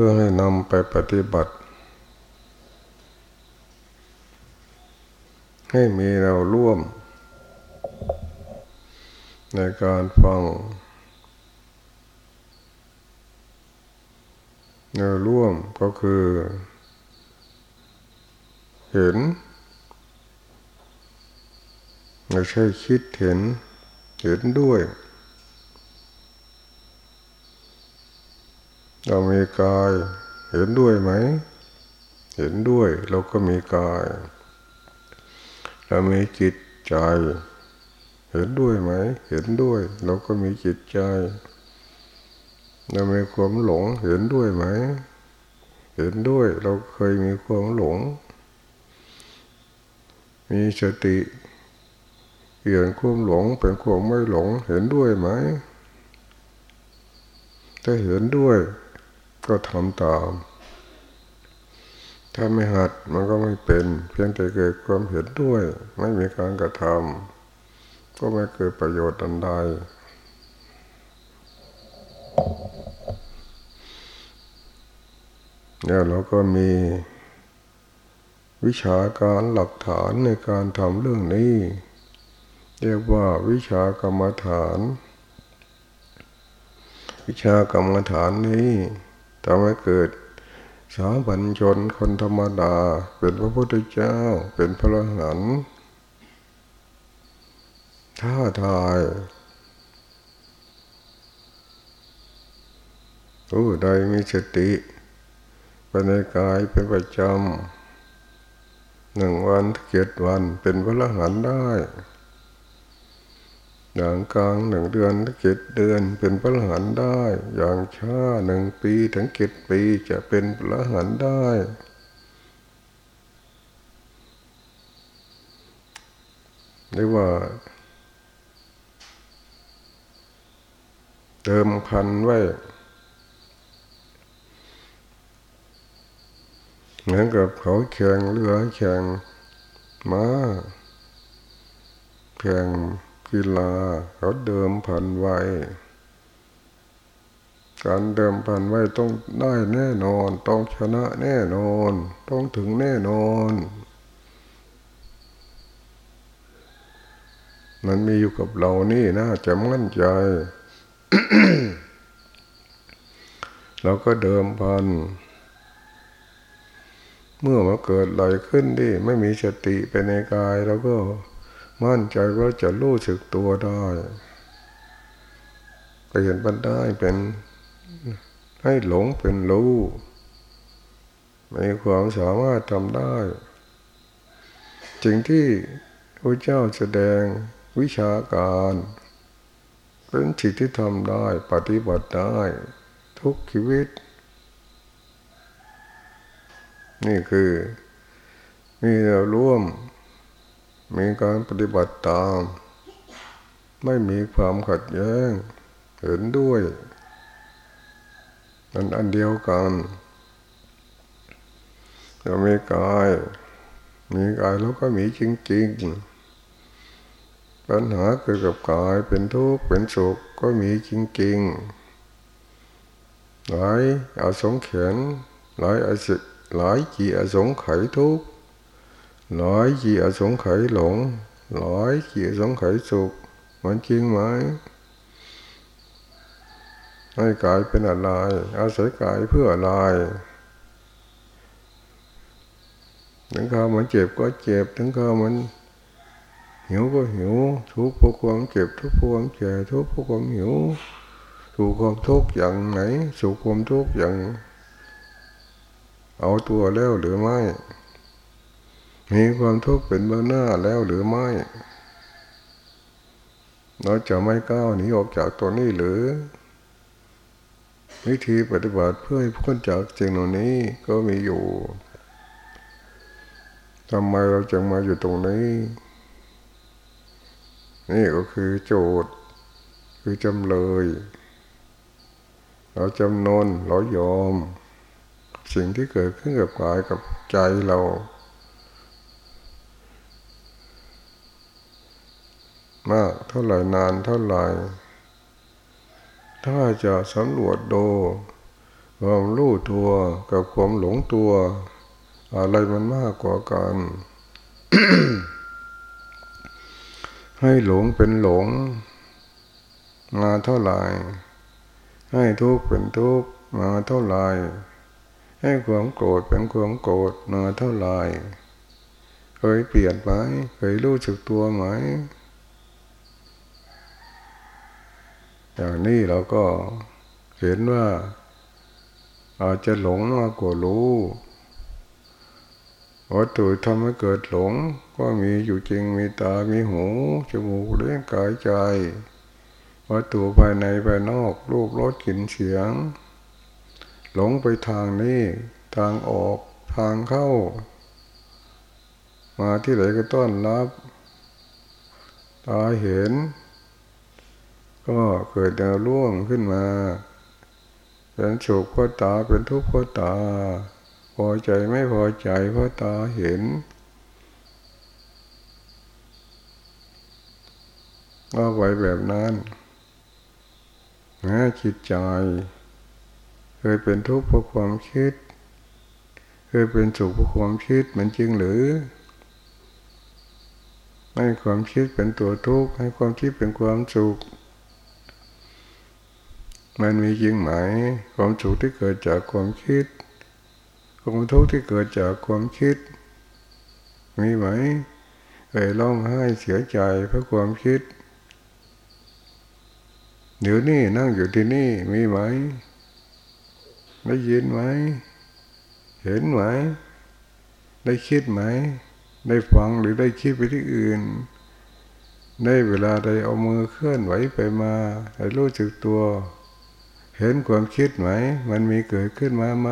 พื่อให้นำไปปฏิบัติ ให้มีเราร่วม ในการฟังแนวร่วมก็คือ เห็นไม่ใช่คิดเห็น เห็นด้วย เรามีกาย เห็นด้วยไหม เห็นด้วย เราก็มีกาย เรามีจิตใจ เห็นด้วยไหม เห็นด้วย เราก็มีจิตใจ เรามีความหลง เห็นด้วยไหม เห็นด้วย เราเคยมีความหลง มีสติเปลี่ยนความหลงเป็นความไม่หลง เห็นด้วยไหมถ้าเห็นด้วย ก็ทำตาม ถ้าไม่หัดมันก็ไม่เป็น เพียงแต่เกิดความเห็นด้วย ไม่มีการกระทำก็ไม่เกิดประโยชน์อันใดเนี่ยเราก็มีวิชาการหลักฐานในการทำเรื่องนี้ เรียกว่าวิชากรรมฐาน วิชากรรมฐานนี้ ทำให้เกิดสาบัญชนคนธรรมดา เป็นพระพุทธเจ้า เป็นพระหันท้าทายผู้ใดมีสติไปในกายเป็นประจำหนึ่งวันเจ็ดวันเป็นพระหันได้ อย่างกลางหนึ่งเดือนเจ็ดเดือนเป็นพระหันได้ อย่างช้าหนึ่งปีถึงเจ็ดปีจะเป็นพระหันได้เรียกว่า เติมพันไว้ เหมือนกับเขาแข่งเรือแข่งม้าแข่ง กีฬาเขาเดิมพันไว้ การเดิมพันไว้ต้องได้แน่นอน ต้องชนะแน่นอน ต้องถึงแน่นอนมันมีอยู่กับเรานี่นะจะมั่นใจ เราก็เดิมพัน เมื่อมาเกิดไหลขึ้นดิไม่มีสติไปในกายเราก็ มั่นใจว่าจะรู้สึกตัวได้เปลี่ยนมันได้เป็นให้หลงเป็นรู้มีความสามารถทำได้สิ่งที่พระเจ้าแสดงวิชาการ เป็นสิ่งที่ทำได้ปฏิบัติได้ ทุกชีวิต นี่คือมีแนวร่วม มีการปฏิบัติตาม ไม่มีความขัดแย้งเห็นด้วยมันอันเดียวกันเรามีกาย มีกายแล้วก็มีจริงๆ ปัญหาเกิดกับกายเป็นทุกข์เป็นสุขก็มีจริงๆ หลายอาสงเขียนหลายอาสิหลายจีอาสงไขทุก หลายจีอสงไขหลงหลายจีอสงไขสุขมันจริงไหมให้กายเป็นอะไร อาศัยกายเพื่ออะไรถึงข้ามันเจ็บก็เจ็บ ถึงข้ามันหิวก็หิว ทุกข์เพราะความเจ็บ ทุกข์เพราะความเจ็บทุกข์เพราะความหิวสุขความทุกข์อย่างไหนสุขความทุกข์อย่าง เอาตัวแล้วหรือไม่ มีความทุกข์เป็นเบื้องหน้าแล้วหรือไม่ เราจะไม่ก้าวหนีออกจากตัวนี้หรือ วิธีปฏิบัติเพื่อให้พ้นจากสิ่งเหล่านี้ก็มีอยู่ทำไมเราจึงมาอยู่ตรงนี้ นี่ก็คือโจทย์ คือจำเลย เราจำนนเรายอม สิ่งที่เกิดขึ้นกับกายกับใจเรา มากเท่าไหร่นานเท่าไหร่ ถ้าจะสำรวจดูความรู้ตัวกับความหลงตัว อะไรมันมากกว่ากัน ให้หลงเป็นหลง มาเท่าไหร่ ให้ทุกข์เป็นทุกข์มาเท่าไหร่ให้ความโกรธเป็นความโกรธมาเท่าไหร่ เคยเปลี่ยนไหมเคยรู้สึกตัวไหม อย่างนี้เราก็เห็นว่าอาจจะหลงมากกว่ารู้วัตถุทำให้เกิดหลง ก็มีอยู่จริงมีตา มีหู จมูกเลี้ยงกายใจวัตถุภายในภายนอก รูปรสกลิ่นเสียง หลงไปทางนี้ทางออกทางเข้า มาที่ไหนก็ต้อนรับ ตาเห็น ก็เกิดแนวร่วงขึ้นมา เป็นสุขเพราะตาเป็นทุกข์เพราะตา พอใจไม่พอใจเพราะตาเห็นก็ไว้แบบนั้นนะจิตใจ เคยเป็นทุกข์เพราะความคิด เคยเป็นสุขเพราะความคิดมันจริงหรือให้ความคิดเป็นตัวทุกข์ให้ความคิดเป็นความสุข มันมีจริงไหม ความสุขที่เกิดจากความคิด ความทุกข์ที่เกิดจากความคิด มีไหมเคยร้องไห้เสียใจเพราะความคิด เดี๋ยวนี้นั่งอยู่ที่นี่มีไหมได้ยินไหม เห็นไหม ได้คิดไหม ได้ฟังหรือได้คิดไปที่อื่น ได้เวลาได้เอามือเคลื่อนไหวไปมาได้รู้สึกตัว เห็นความคิดไหม มันมีเกิดขึ้นมาไหม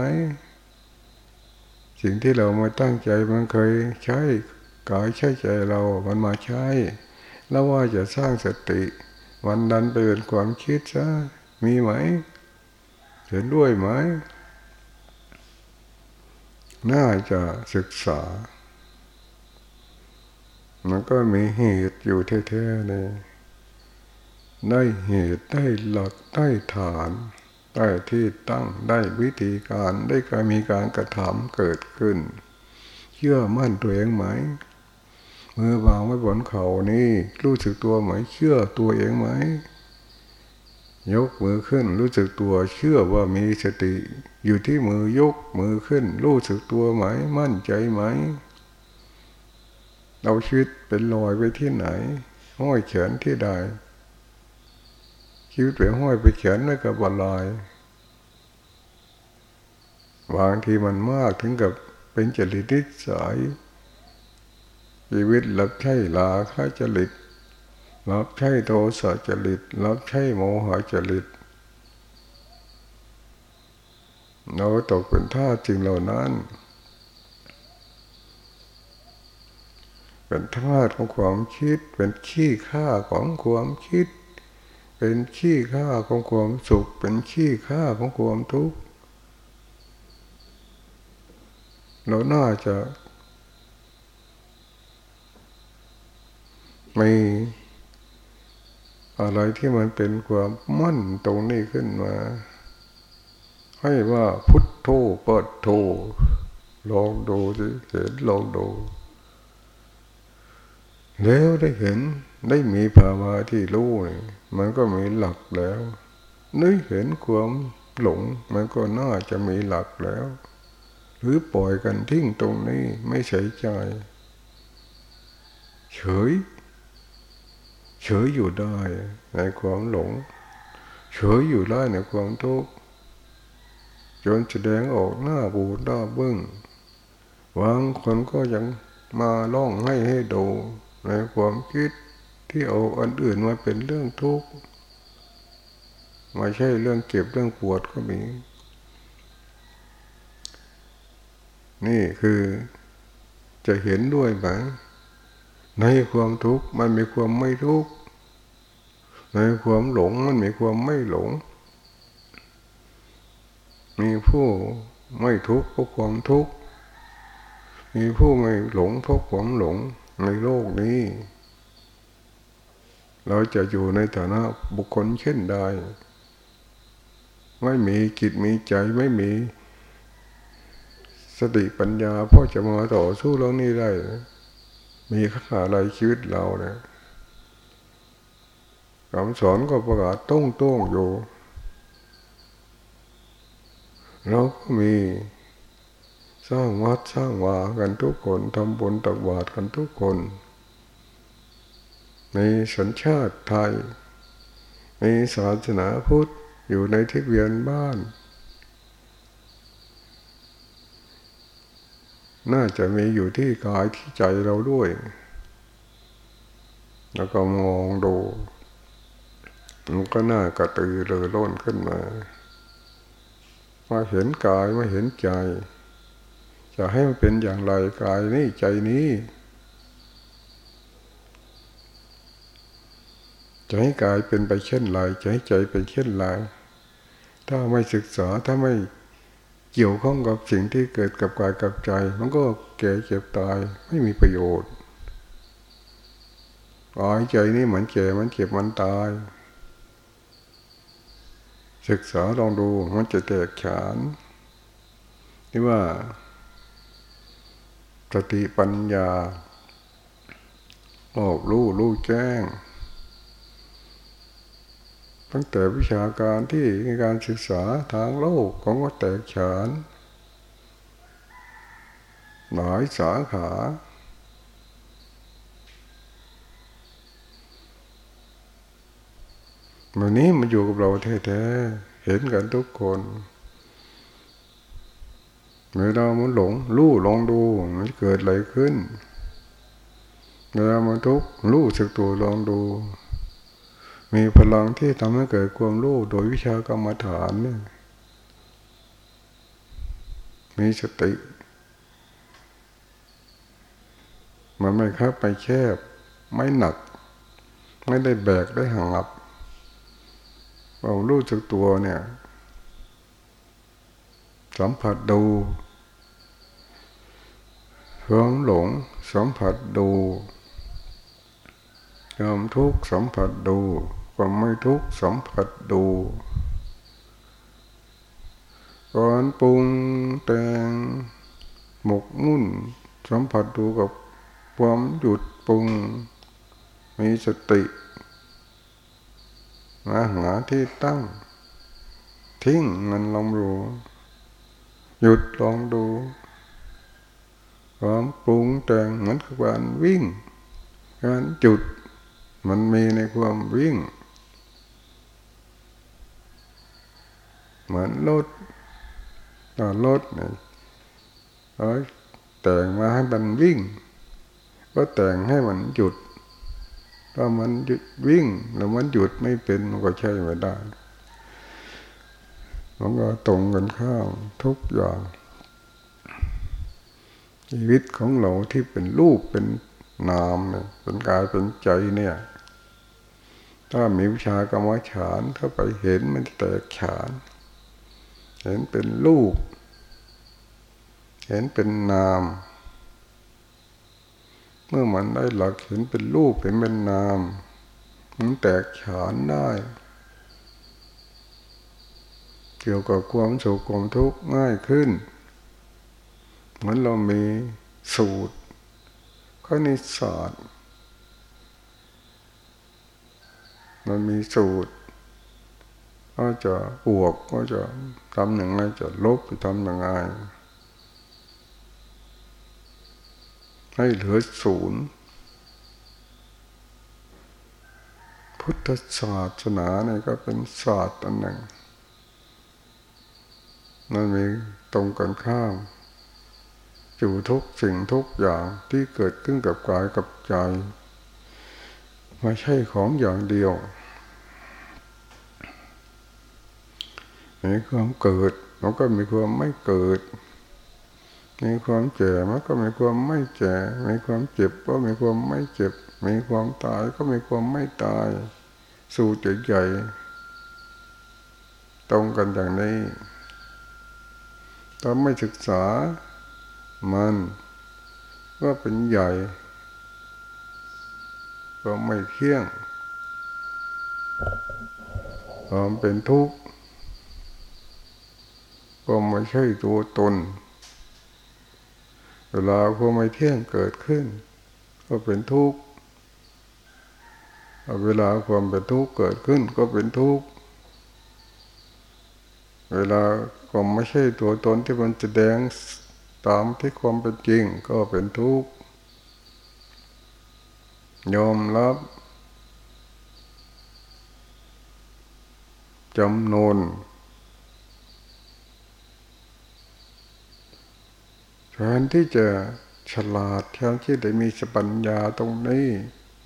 สิ่งที่เราไม่ตั้งใจมันเคยใช้กายใช้ใจเรา มันมาใช้ แล้วว่าจะสร้างสติมันดันไปเป็นความคิดซะ มีไหม เห็นด้วยไหม น่าจะศึกษา มันก็มีเหตุอยู่แท้ๆเลย ได้เหตุได้หลักได้ฐานได้ที่ตั้งได้วิธีการได้การมีการกระทำเกิดขึ้น เชื่อมั่นตัวเองไหมมือวางไว้บนเขานี่รู้สึกตัวไหมเชื่อตัวเองไหมยกมือขึ้น รู้สึกตัวเชื่อว่ามีสติ อยู่ที่มือยกมือขึ้น รู้สึกตัวไหม มั่นใจไหม เราชีวิตเป็นลอยไปที่ไหนห้อยแขนที่ใด ชีวิตไปห้อยไปแขนไม่กับบลายบางทีมันมากถึงกับเป็นจริตนิสัยชีวิตรับใช้ลาค่าจริตรับใช้โทสะจริตรับใช้โมหะจริตเราตกเป็นท่าจริงเหล่านั้น เป็นท่าของความคิด เป็นขี้ข้าของความคิด เป็นขี้ข้าของความสุข เป็นขี้ข้าของความทุกข์เราน่าจะมีอะไรที่มันเป็นความมั่นตรงนี้ขึ้นมา ให้ว่าพุทโธเปิดโธลองดูสิเห็นลองดู แล้วได้เห็นได้มีภาวะที่รู้มันก็มีหลักแล้วนึกเห็นความหลง มันก็น่าจะมีหลักแล้ว หรือปล่อยกันทิ้งตรงนี้ไม่ใส่ใจเฉย เฉยอยู่ได้ในความหลง เฉยอยู่ได้ในความทุกข์จนแสดงออกหน้าบูดหน้าบึ้งบางคนก็ยังมาล่องให้ให้ดู ในความคิดที่เอาอันอื่นมาเป็นเรื่องทุกข์ไม่ใช่เรื่องเก็บเรื่องปวดก็มี นี่คือจะเห็นด้วยไหมในความทุกข์มันมีความไม่ทุกข์ในความหลงมันมีความไม่หลง มีผู้ไม่ทุกข์เพราะความทุกข์มีผู้ไม่หลงเพราะความหลง ในโลกนี้ เราจะอยู่ในฐานะบุคคลเช่นใด ไม่มีจิตมีใจไม่มี สติปัญญาพ่อจะมาต่อสู้เรื่องนี้ได้ มีขนาอะไรชีวิตเราเนี่ยคำสอนก็ประกาศต้องต้องอยู่ เราก็มี สร้างวัดสร้างวากันทุกคนทำบุญตักบาตรกันทุกคน มีสัญชาติไทย มีศาสนาพุทธอยู่ในทิศเวียนบ้าน น่าจะมีอยู่ที่กายที่ใจเราด้วย แล้วก็มองดูมันก็น่ากระตือรือร้นขึ้นมา มาเห็นกายมาเห็นใจ จะให้มันเป็นอย่างไรกายนี้ใจนี้จะให้กายเป็นไปเช่นไรจะให้ใจเป็นเช่นไรถ้าไม่ศึกษาถ้าไม่เกี่ยวข้องกับสิ่งที่เกิดกับกายกับใจ มันก็แก่เจ็บตายไม่มีประโยชน์กายใจนี่เหมือนแก่มันเจ็บมันตาย ศึกษาลองดูมันจะแตกฉานนี่ว่า ติปัญญาออกรู้รู้แจ้ง ตั้งแต่วิชาการที่การศึกษาทางโลกของก็แตกฉานหลายสาขา วันนี้มันอยู่กับเราแท้ๆ เห็นกันทุกคน เมื่อเรามันหลงรู้ลองดูมันเกิดอะไรขึ้นเมื่อมันทุกข์รู้สึกตัวลองดู มีพลังที่ทำให้เกิดความรู้โดยวิชากรรมฐานเนี่ยมีสติ มันไม่ครับไปแคบ ไม่หนัก ไม่ได้แบกได้หังับเรารู้จักตัวเนี่ย สัมผัสดู ความหลงสัมผัสดูความทุกข์สัมผัสดูความไม่ทุกข์สัมผัสดูก่อนปรุงแต่งหมกมุ่น สัมผัสดูกับความหยุดปรุง มีสติมาหาที่ตั้ง ทิ้งมันลองดู หยุดลองดู ความปรุงแต่งเหมือนกับการวิ่ง การจุดมันมีในความวิ่ง เหมือนรถตอนรถเนี่ยแต่งมาให้มันวิ่ง ก็แต่งให้มันหยุดถ้ามันหยุดวิ่งแล้วมันหยุดไม่เป็นมันก็ใช่ไม่ได้มันก็ตรงกันข้ามทุกอย่าง ชีวิตของเราที่เป็นรูปเป็นนามเนี่ยเป็นกายเป็นใจเนี่ย ถ้ามีวิชากรรมฐานถ้าไปเห็นมันแตกฉาน เห็นเป็นรูป เห็นเป็นนาม เมื่อมันได้หลักเห็นเป็นรูปเห็นเป็นนาม มันแตกฉานได้ เกี่ยวกับความสุขความทุกข์ง่ายขึ้น เหมือนเรามีสูตรคณิตศาสตร์ มันมีสูตร ก็จะบวกก็จะทำอย่งไรจะลบจะทำอย่งไรให้เหลือศูนย์พุทธศาสนาเนี่ยก็เป็นศาสตร์อันหนึ่งมันมีตรงกันข้าม อยู่ทุกสิ่งทุกอย่างที่เกิดขึ้นกับกายกับใจไม่ใช่ของอย่างเดียวมีความเกิดมันก็มีความไม่เกิด มีความเจ็บมันก็มีความไม่เจ็บมีความเจ็บก็มีความไม่เจ็บ มีความตายก็มีความไม่ตาย สู่ใจใหญ่ตรงกันอย่างนี้ถ้าไม่ศึกษา มันก็เป็นใหญ่ ก็ไม่เที่ยงความเป็นทุกข์ความไม่ใช่ตัวตน เวลาความไม่เที่ยงเกิดขึ้น ก็เป็นทุกข์เวลาความเป็นทุกข์เกิดขึ้นก็เป็นทุกข์ เวลาความไม่ใช่ตัวตนที่มันแสดง ตามที่ความเป็นจริงก็เป็นทุกข์ยอมรับจำนวนแทนที่จะฉลาดแทนที่จะมีสปัญญาตรงนี้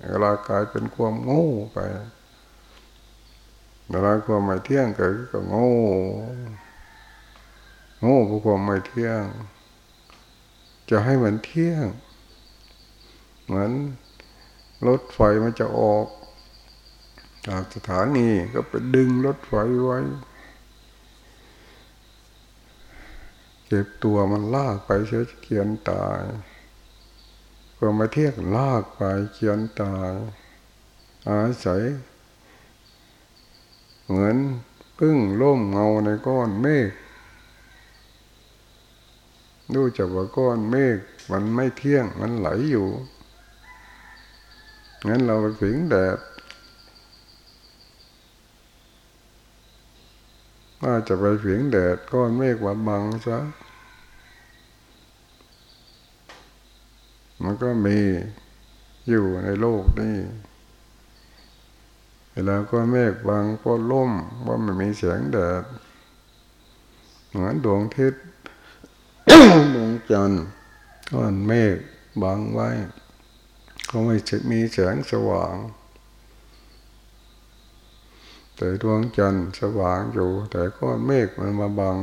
เวลากลายเป็นความโง่ไปเวลาความไม่เที่ยงเกิดก็โง่โง่เพราะความไม่เที่ยง จะให้มันเที่ยง เหมือนรถไฟมันจะออกจากสถานีก็ไปดึงรถไฟไว้ เก็บตัวมันลากไปเสียเขียนตายก็มาเที่ยงลากไปเขียนตายอาศัย เหมือนพึ่งล่มเงาในก้อนเมฆ ดูจากว่าก้อนเมฆมันไม่เที่ยงมันไหลอยู่งั้นเราไปผิงแดดว่าจะไปผิงแดดก้อนเมฆว่าบังซะมันก็มีอยู่ในโลกนี้ เวลาก็เมฆบางก็ล่มว่าไม่มีแสงแดดเหมือนดวงอาทิศ ดวงจันทร์ก้อนเมฆบางไว้ ก็ไม่มีแสงสว่าง แต่ดวงจันทร์สว่างอยู่ แต่ก้อนเมฆมันมาบัง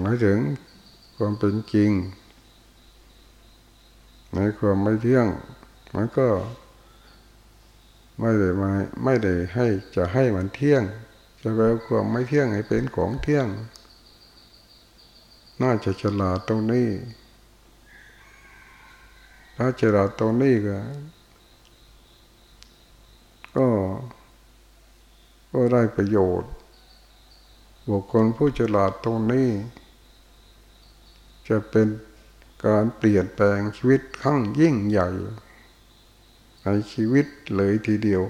หมายถึงความเป็นจริง ในความไม่เที่ยง มันก็ไม่ได้ไมาไม่ได้ให้จะให้มันเที่ยง จะแปลความไม่เที่ยงให้เป็นของเที่ยง น่าจะฉลาดตรงนี้ถ้าฉลาดตรงนี้ก็ก็ก็ได้ประโยชน์ บุคคลผู้ฉลาดตรงนี้ จะเป็นการเปลี่ยนแปลงชีวิตขั้งยิ่งใหญ่ ในชีวิตเลยทีเดียว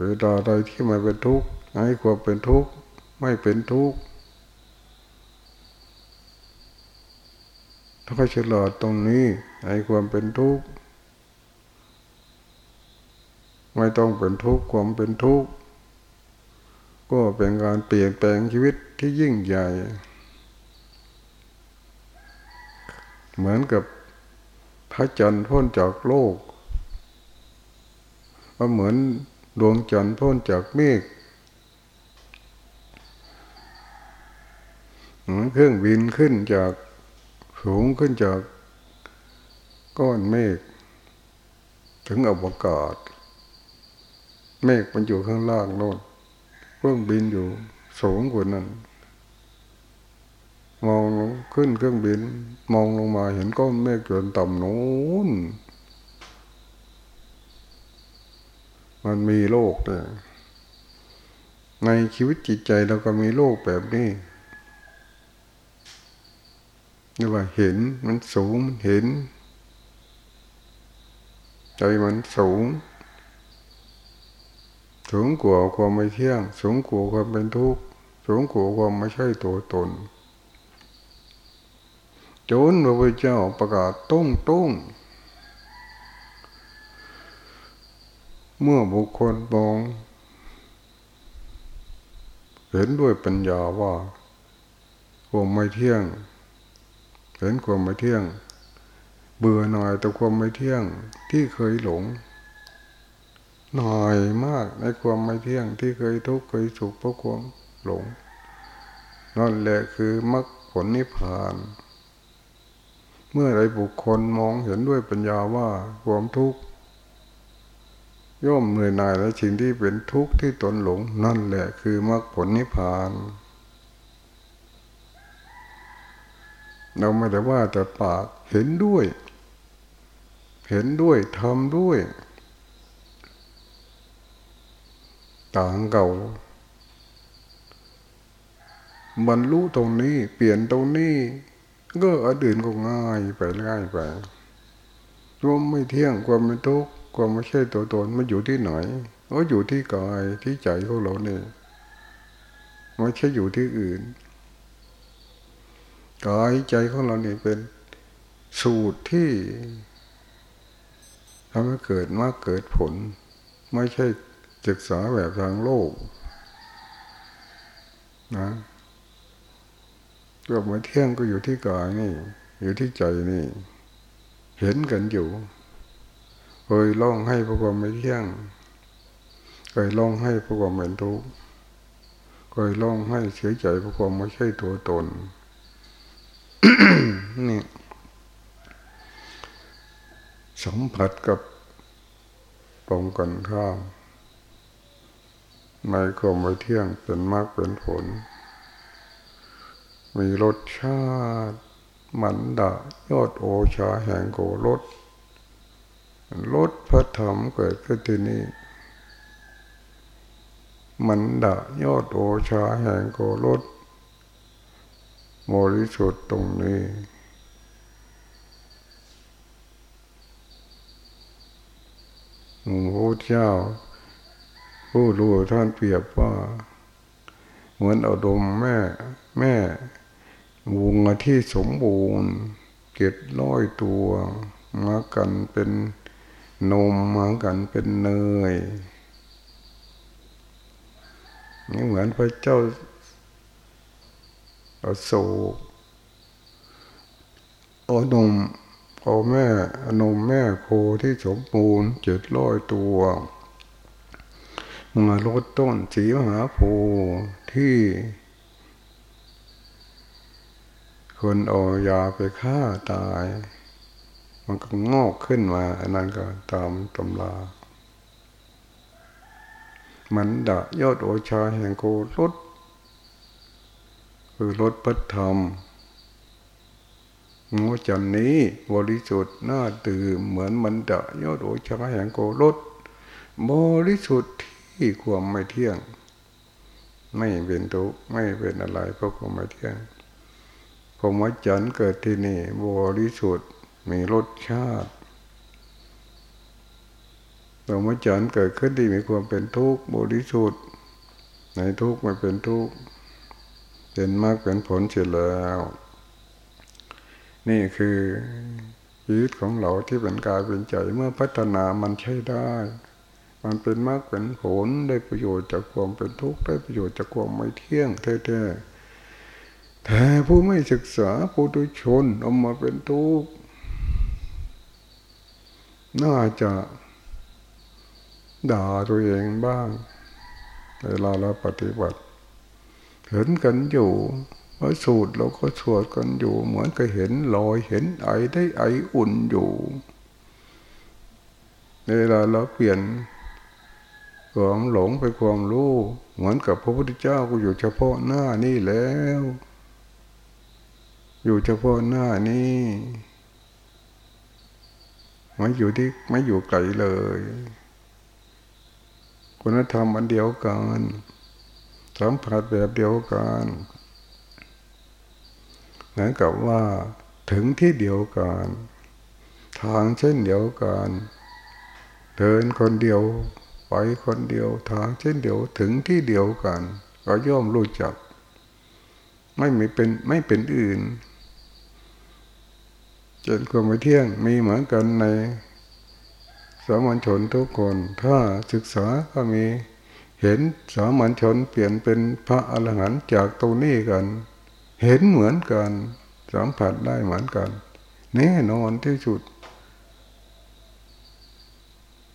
เวลาใดที่มาเป็นทุกข์ให้ความเป็นทุกข์ไม่เป็นทุกข์ถ้าฉลาดตรงนี้ให้ความเป็นทุกข์ไม่ต้องเป็นทุกข์ความเป็นทุกข์ก็เป็นการเปลี่ยนแปลงชีวิตที่ยิ่งใหญ่ เหมือนกับพระจันทร์พ้นจากโลกก็เหมือน ดวงจันทร์พ้นจากเมฆเหมือนเครื่องบินขึ้นจากสูงขึ้นจากก้อนเมฆถึงอวกาศ เมฆมันอยู่ข้างล่างโน่นเครื่องบินอยู่สูงกว่านั้น มองขึ้นเครื่องบิน มองลงมาเห็นก้อนเมฆจนต่ำนู้น มันมีโลกเนี่ในชีวิตจิตใจเราก็มีโลกแบบนี้นี่ว่าเห็นมันสูงเห็น ใจมันสูง สูงกว่าความไม่เที่ยง สูงกว่าความเป็นทุกข์สูงกว่าความไม่ใช่ตัวตนจนพระพุทธเจ้าประกาศตุ้งตุ้ง เมื่อบุคคลมอง เห็นด้วยปัญญาว่าความไม่เที่ยง เห็นความไม่เที่ยง เบื่อหน่อยแต่ความไม่เที่ยงที่เคยหลง หน่อยมากในความไม่เที่ยงที่เคยทุกข์เคยสุขเพราะความหลงนั่นแหละคือมรรคผลนิพพาน เมื่อใดบุคคลมองเห็นด้วยปัญญาว่าความทุกข์ ย่อมเหนื่อยหน่ายและสิ่งที่เป็นทุกข์ที่ตนหลงนั่นแหละคือมรรคผลนิพพาน เราไม่ได้ว่าแต่ปากเห็นด้วย เห็นด้วยทำด้วย ต่างเก่าบรรลุตรงนี้เปลี่ยนตรงนี้ก็อดีตก็ง่ายไปง่ายไปรวมไม่เที่ยงความไม่ทุกข์ ความไม่ใช่ตัวตนมันอยู่ที่ไหนก็อยู่ที่กายที่ใจของเราเนี่ยไม่ใช่อยู่ที่อื่นกายใจของเราเนี่ยเป็นสูตรที่ทำให้เกิดมาเกิดผล ไม่ใช่ศึกษาแบบทางโลกนะก็มาเที่ยงก็อยู่ที่กายนี่ อยู่ที่ใจนี่ เห็นกันอยู่ เคยร้องให้พระความไม่เที่ยง เคยร้องให้พระความเป็นทุกข์เคยร้องให้เสียใจพระความไม่ใช่ตัวตน นี่สัมผัสกับตรงกันข้ามในความไม่เที่ยงเป็นมากเป็นผล มีรสชาติ มันดายอดโอชาแห่งโกรส รสพระธรรมเกิดขึ้นที่นี่มันดายอดโอชาแห่งโกรสบริสุทธิ์ตรงนี้พระเจ้า ผู้รู้ท่านเปรียบว่า เหมือนเอาดมแม่ แม่วงที่สมบูรณ์เก็ดร้อยตัว มากันเป็น นมมากันเป็นเนยนี่เหมือนพระเจ้าอโศกโอนมพ่อแม่อนมแม่โคที่สมบูรณ์เจ็ดร้อยตัวมาลดต้นสีมหาโพที่ คนเอายาไปฆ่าตาย มันก็งอกขึ้นมา อันนั้นก็ตามตำรามันดะยอดโอชาแห่งโกรถคือรถพัฒธรรมงูจันนี้บริสุทธิ์น่าตื่มเหมือนมันดะยอดโอชาแห่งโกรถบริสุทธิ์ที่ความไม่เที่ยง ไม่เป็นทุกข์ไม่เป็นอะไรเพราะความไม่เที่ยงพรหมจันเกิดที่นี่บริสุทธิ์ มีรสชาติพรหมจันเกิดขึ้นที่มีความเป็นทุกข์บริสุทธิ์ในทุกข์ไม่เป็นทุกข์เป็นมากเป็นผลเฉยแล้ว นี่คือชีวิตของเราที่เป็นกายเป็นใจเมื่อพัฒนามันใช้ได้ มันเป็นมากเป็นผลได้ประโยชน์จากความเป็นทุกข์ได้ประโยชน์จากความไม่เที่ยงแท้ๆแต่ผู้ไม่ศึกษาผู้ดุชนออกมาเป็นทุกข์ น่าจะด่าตัวเองบ้าง เวลาเราปฏิบัติ เห็นกันอยู่ว่าสูตรเราก็สวดกันอยู่ เหมือนกับเห็นลอยเห็นไอได้ไออุ่นอยู่เวลาเราเปลี่ยนความหลงไปความรู้เหมือนกับพระพุทธเจ้าก็อยู่เฉพาะหน้านี่แล้ว อยู่เฉพาะหน้านี่ ไม่อยู่ที่ไม่อยู่ไกลเลยคุณธรรมอันเดียวกันสัมผัสแบบเดียวกันเหมือนกับว่าถึงที่เดียวกัน ทางเช่นเดียวกันเดินคนเดียวไปคนเดียวทางเช่นเดียวถึงที่เดียวกัน ก็ย่อมรู้จัก ไม่มีเป็นไม่เป็นอื่น จนความไม่เที่ยงมีเหมือนกันในสามัญชนทุกคน ถ้าศึกษาก็มีเห็นสามัญชนเปลี่ยนเป็นพระอรหันต์จากตรงนี้กัน เห็นเหมือนกันสัมผัสได้เหมือนกันแน่นอนที่สุด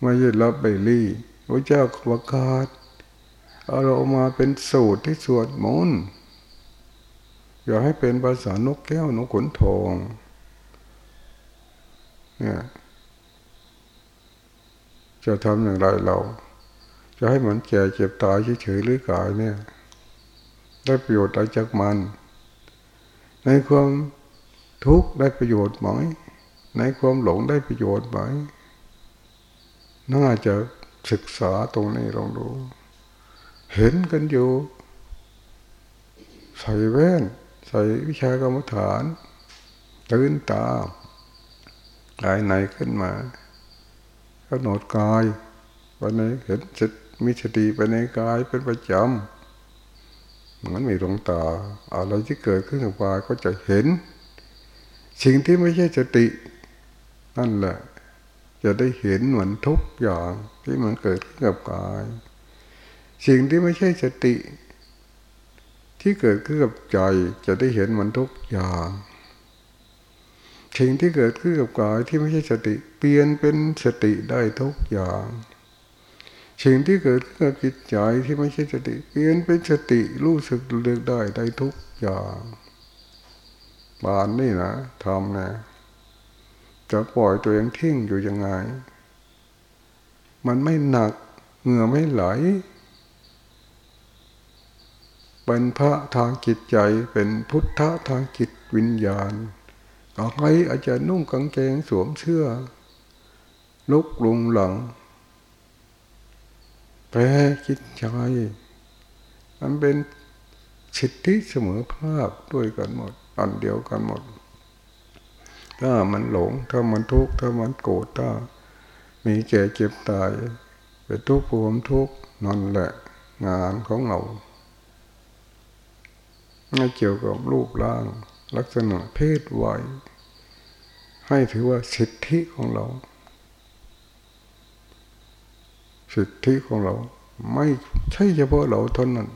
ไม่ยึดรับไปรี่พระเจ้าประกาศเอาเรามาเป็นสูตรที่สวดมนต์อย่าให้เป็นภาษานกแก้วนกขนทอง เนี่ยจะทำอย่างไรเรา จะให้มันแก่เจ็บตายเฉยๆหรือกายเนี่ย ได้ประโยชน์อะไรจากมัน ในความทุกข์ได้ประโยชน์ไหมในความหลงได้ประโยชน์ไหมน่าจะศึกษาตรงนี้ลองดู เห็นกันอยู่ ใส่แว่น ใส่วิชากรรมฐาน ตื่นตา กายไหนขึ้นมากำหนดกายวันนี้เห็นจิตมีสติไปในกายเป็นประจำเหมือนมีดวงตาอะไรที่เกิดขึ้นกับกายก็จะเห็น สิ่งที่ไม่ใช่สติ นั่นแหละ จะได้เห็นเหมือนทุกอย่างที่มันเกิดขึ้นกับกาย สิ่งที่ไม่ใช่สติ ที่เกิดขึ้นกับใจจะได้เห็นเหมือนทุกอย่าง สิ่งที่เกิดขึ้นกับกายที่ไม่ใช่สติ เปลี่ยนเป็นสติได้ทุกอย่างสิ่งที่เกิดขึ้นกับจิตใจที่ไม่ใช่สติ เปลี่ยนเป็นสติรู้สึกเลือกได้ได้ทุกอย่างบานนี่นะทำนะจะปล่อยตัวเองทิ้งอยู่ยังไง มันไม่หนักเหงื่อไม่ไหล เป็นพระทางจิตใจเป็นพุทธะทางจิตวิญญาณ ก็ให้อาจารย์นุ่งกางเกงสวมเสื้อ ลุกลุงหลังแพ้คิดใจมันเป็นสิทธิเสมอภาคด้วยกันหมด อันเดียวกันหมด ถ้ามันหลง ถ้ามันทุกข์ ถ้ามันโกรธ ถ้า มีแก่เจ็บตายเป็นทุกข์ผมทุกข์นั่นแหละ งานของเราไม่เกี่ยวกับรูปร่าง ลักษณะเพศวัยให้ถือว่าสิทธิของเรา สิทธิของเรา ไม่ใช่เฉพาะเราเท่านั้น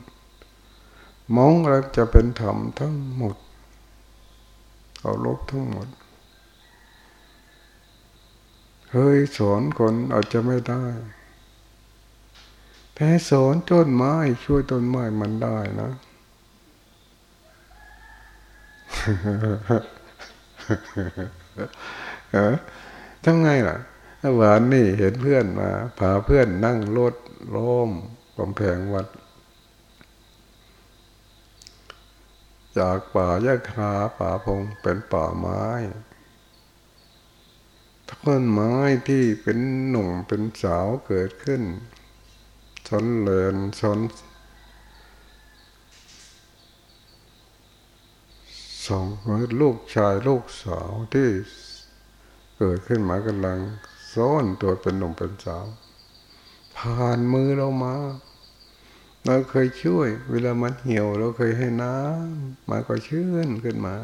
มองอะไรจะเป็นธรรมทั้งหมดเอาลบทั้งหมดเคยสอนคนอาจจะไม่ได้ แต่สอนต้นไม้ช่วยต้นไม้มันได้นะ ทำไงล่ะหวานนี่เห็นเพื่อนมาพาเพื่อนนั่งรถล้มกำแพงวัด จากป่ายาคาป่าพงเป็นป่าไม้ต้นไม้ที่เป็นหนุ่มเป็นสาวเกิดขึ้นชนเลนชน สองลูกชายลูกสาวที่เกิดขึ้นมากำลังซ้อนตัวเป็นหนุ่มเป็นสาว ผ่านมือเรามาเราเคยช่วย เวลามันเหี่ยว เราเคยให้น้ำมาก็ชื่นขึ้นมา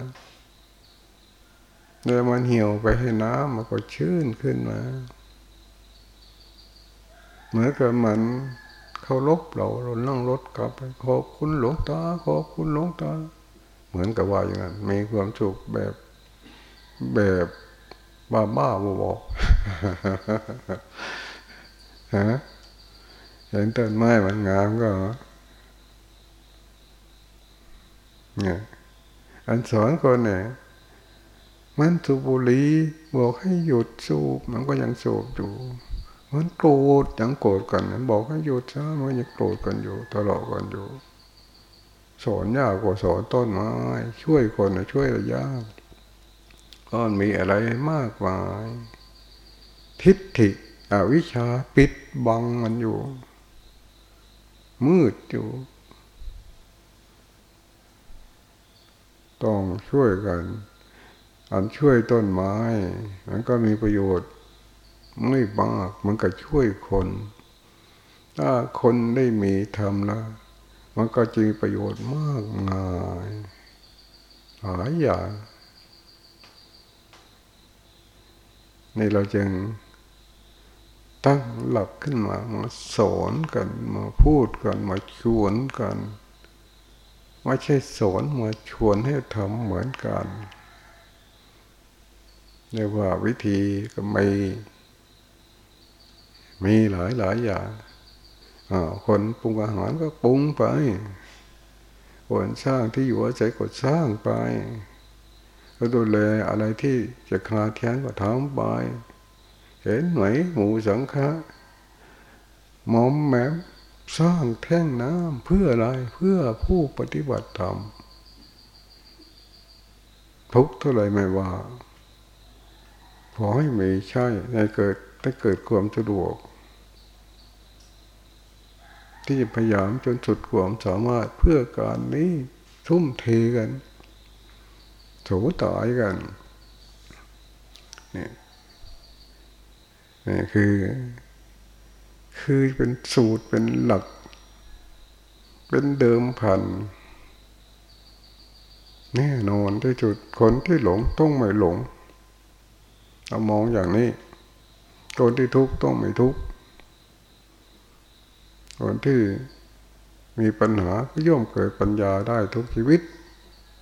เวลามันเหี่ยวไปให้น้ำมันก็ชื่นขึ้นมา เหมือนกับมันเขาลบเราเรานั่งรถกลับไปขอบคุณหลวงตาขอบคุณหลวงตา เหมือนกับว่าอย่างนั้น มีความสุขแบบแบบบ้าบ้าบบอฮะเห็นต้นไม้มันงามก็เนี่ยอันสอนคนเนี่ยมันสูบบุหรี่บอกให้หยุดสูบมันก็ยังสูบอยู่ มันโกรธยังโกรธกัน บอกให้หยุดซะมันยังโกรธกันอยู่ตลอดกันอยู่ สอนยากกว่าสอนต้นไม้ ช่วยคนช่วยระยะก็มีอะไรมากมาย ทิฏฐิอวิชชาปิดบังมันอยู่ มืดอยู่ ต้องช่วยกัน อันช่วยต้นไม้ มันก็มีประโยชน์ไม่มากมันก็ช่วยคน ถ้าคนได้มีทำแล้ว มันก็จะมีประโยชน์มากมายหลายอย่างนี่เราจึงตั้งหลักขึ้นมามาสอนกันมาพูดกันมาชวนกันไม่ใช่สอนมาชวนให้ทำเหมือนกันเรียกว่าวิธีก็ไม่มีหลายหลายอย่าง คนปรุงอาหารก็ปรุงไป คนสร้างที่อยู่อาศัยก็สร้างไป ก็ดูแลอะไรที่จะคาแค้นก็ทำไป เห็นไหมหมูสังฆะมอมแมมสร้างแท่งน้ำเพื่ออะไรเพื่อผู้ปฏิบัติธรรมทุกเท่าไรไม่ว่า ขอให้มีใช่ในเกิดได้เกิดความสะดวก ที่พยายามจนสุดความสามารถเพื่อการนี้ทุ่มเทกันโถตายกันนี่นี่คือ คือเป็นสูตรเป็นหลัก เป็นเดิมพันแน่นอนที่จุดคนที่หลงต้องไม่หลงเอามองอย่างนี้คนที่ทุกข์ต้องไม่ทุกข์ คนที่มีปัญหาก็ย่อมเกิดปัญญาได้ทุกชีวิต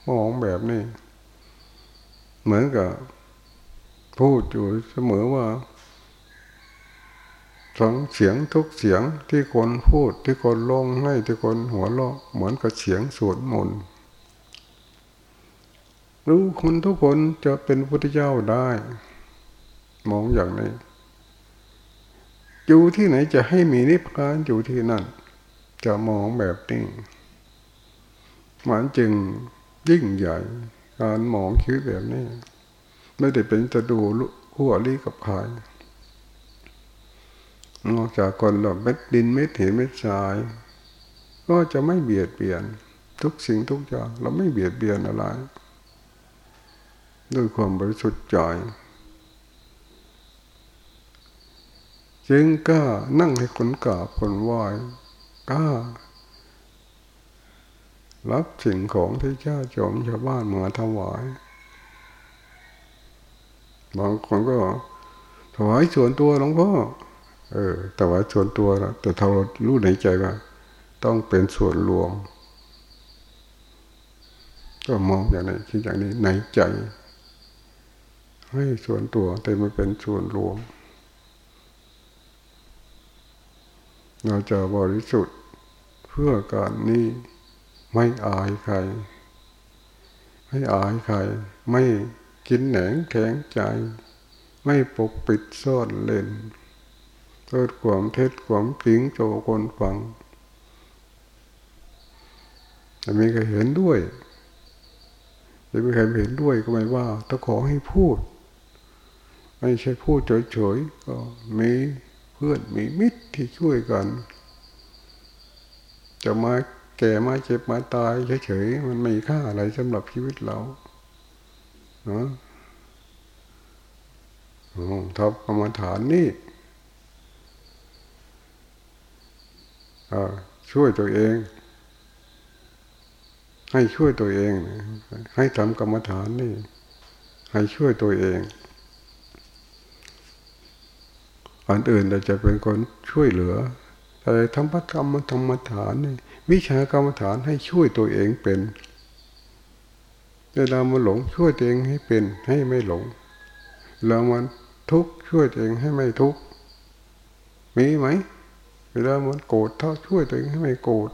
มองแบบนี้ เหมือนกับพูดอยู่เสมอว่าฟังเสียงทุกเสียงที่คนพูดที่คนร้องให้ที่คนหัวเราะเหมือนกับเสียงสวดมนต์รู้คนทุกคนจะเป็นพุทธเจ้าได้ มองอย่างนี้ อยู่ที่ไหนจะให้มีนิพพานอยู่ที่นั่น จะมองแบบนี้มันจึงยิ่งใหญ่ การมองคิดแบบนี้ ไม่ได้เป็นจะดูหัวลีกับใครนอกจากคนเราเม็ดดินเม็ดหินเม็ดทราย ก็จะไม่เบียดเบียน ทุกสิ่งทุกอย่าง เราไม่เบียดเบียนอะไร ด้วยความบริสุทธิ์ใจ จึงกล้านั่งให้คนกราบคนไหว้กล้า รับสิ่งของที่เจ้าจอมชาวบ้านมาถวายบางคนก็ถวายส่วนตัวหลวงพ่อเออแต่ว่าส่วนตัวนะแต่เรารู้ในใจว่า ต้องเป็นส่วนรวม ก็มองอย่างนี้คิดอย่างนี้ในใจ ให้ส่วนตัวแต่ไม่เป็นส่วนรวม เราจะบริสุทธิ์เพื่อการนี้ไม่อายใคร ไม่อายใคร ไม่กินแหนงแข็งใจ ไม่ปกปิดซ่อนเล่นเกิดความเท็จความจริงโจคนฟังแต่มีใครเห็นด้วยแต่ม่ใครเห็นด้วยก็ไม่ว่าต้องขอให้พูด ไม่ใช่พูดเฉยๆก็มี พื่อนมีมิตรที่ช่วยกัน จะมาแก่มาเจ็บมาตายเฉยๆมันไม่ค่าอะไรสำหรับชีวิตเราเนาะทำกรรมฐานนี่ช่วยตัวเอง ให้ช่วยตัวเอง ให้ทำกรรมฐานนี่ ให้ช่วยตัวเอง อันอื่นเราจะเป็นคนช่วยเหลือแต่ทำพระกรรมธรรมฐานนี่วิชากรรมฐานให้ช่วยตัวเองเป็นเวลามันหลงช่วยตัวเองให้เป็นให้ไม่หลงแล้วมันทุกข์ช่วยตัวเองให้ไม่ทุกข์มีไหม เวลามันโกรธถ้าช่วยตัวเองให้ไม่โกรธ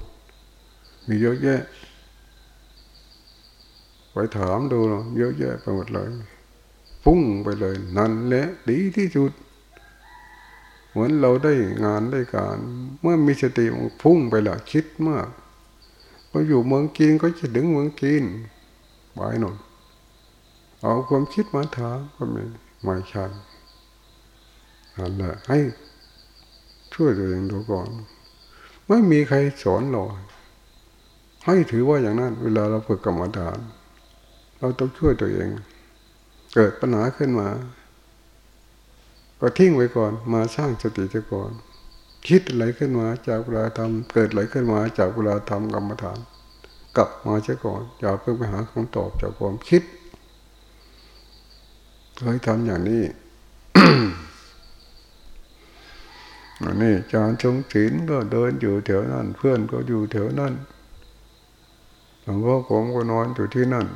มีเยอะแยะไปถามดูเนาะเยอะแยะไปหมดเลยฟุ้งไปเลย นั่นแหละดีที่สุด เหมือนเราได้งานได้การ เมื่อมีสติมันพุ่งไปละคิดมากพออยู่เมืองกีนก็จะถึงเมืองกีนไปหน่อยเอาความคิดมาถามก็ไม่ไม่ใช่นั่นละให้ช่วยตัวเองดูก่อน ไม่มีใครสอนเราให้ถือว่าอย่างนั้น เวลาเราฝึกกรรมฐาน เราต้องช่วยตัวเอง เกิดปัญหาขึ้นมา ก็ทิ้งไว้ก่อน มาสร้างสติเสียก่อน คิดอะไรขึ้นมาจากเวลาทำเกิดอะไรขึ้นมาจากเวลาทำกรรมฐาน กลับมาเสียก่อน อย่าเพิ่งไปหาคำตอบจากความคิดเคยทำอย่างนี้อันนี้จารย์ชงศิลก็เดินอยู่แถวนั้น เพื่อนก็อยู่แถวนั้นหลวงพ่อผมก็นอนอยู่ที่นั่น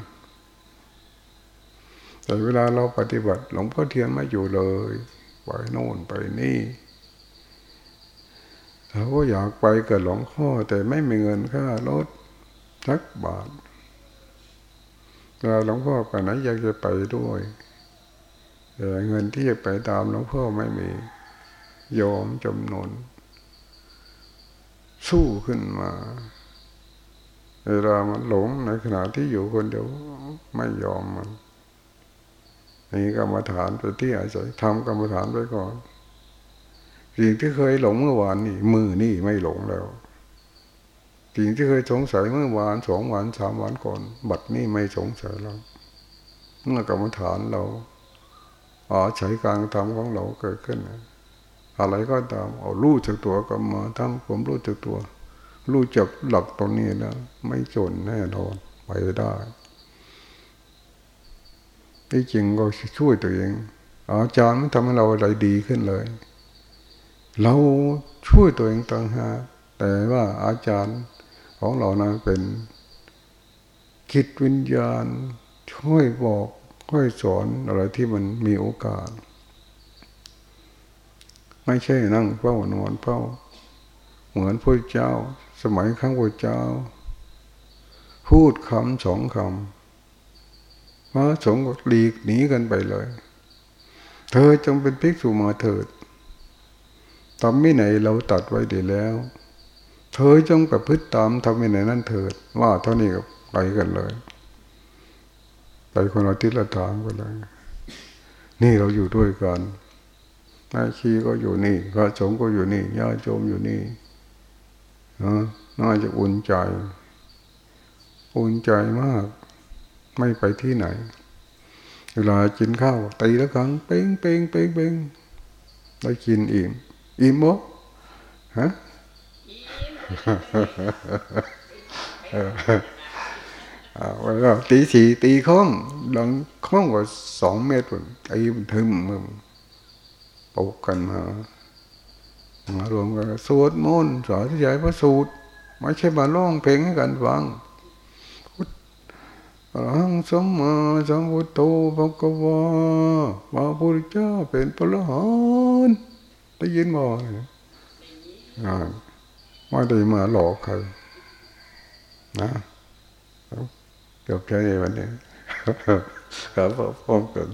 แต่เวลาเราปฏิบัติ หลวงพ่อเทียนไม่อยู่เลย ไปโน่นไปนี่เขาก็อยากไปกับหลวงพ่อแต่ไม่มีเงินค่ารถสักบาทเวลาหลวงพ่อไปไหนอยากจะไปด้วยแต่เงินที่จะไปตามหลวงพ่อไม่มียอมจำนน สู้ขึ้นมาเวลามันหลงในขณะที่อยู่คนเดียวไม่ยอมมัน นี่กรรมฐานไปที่อาศัยทำกรรมฐานไปก่อนสิ่งที่เคยหลงเมื่อวานนี่มือนี่ไม่หลงแล้วสิ่งที่เคยสงสัยเมื่อวานสองวันสามวันก่อน บัดนี้ไม่สงสัยแล้วเมื่อกรรมฐานเราอาใช้การทำของเราเกิดขึ้นอะไรก็ตามเอารู้จักตัวก็มาทำผมรู้จักตัว รู้จักหลักตรงนี้แล้วไม่จนแน่นอนไปได้ ที่จริงก็ช่วยตัวเองอาจารย์มันทำให้เราอะไรดีขึ้นเลย เราช่วยตัวเองต่างหากแต่ว่าอาจารย์ของเรานะเป็นคิดวิญญาณ ช่วยบอกค่อยสอนอะไรที่มันมีโอกาส ไม่ใช่นั่งเฝ้านอนเฝ้า เหมือนพระเจ้า สมัยครั้งพระเจ้า พูดคำสองคำ พระสงฆ์หลีกหนีกันไปเลย เธอจงเป็นภิกษุมาเถิดทำไม่ไหนเราตัดไว้ดีแล้ว เธอจงประพฤติตามทำไม่ไหนนั่นเถิด ว่าเท่านี้ก็ไปกันเลย ไปคนละทิศละทางไปเลย นี่เราอยู่ด้วยกันนายชีก็อยู่นี่ พระสงฆ์ก็อยู่นี่ญาติโยมอยู่นี่นะน่าจะอุ่นใจ อุ่นใจมาก ไม่ไปที่ไหน เวลากินข้าวตีแล้วครั้งเป้งเป้งเป้งเป้งได้กินอิ่มอิ่มบ่ฮะวันก็ตีสี่ตีข้องดังข้องกว่าสองเมตรตีมันทึมมึงปกกันมามารวมกันสวดมนต์สอนที่ใหญ่พระสูตรไม่ใช่มาร้องเพลงให้กันฟัง อรังสมมาสัมพุทโธภะคะวาพระพุทธเจ้าเป็นพระหันได้ยินบ่อ่านไม่ได้มาหลอกใคร นะจบแค่นี้วันนี้ครับพร้อมกัน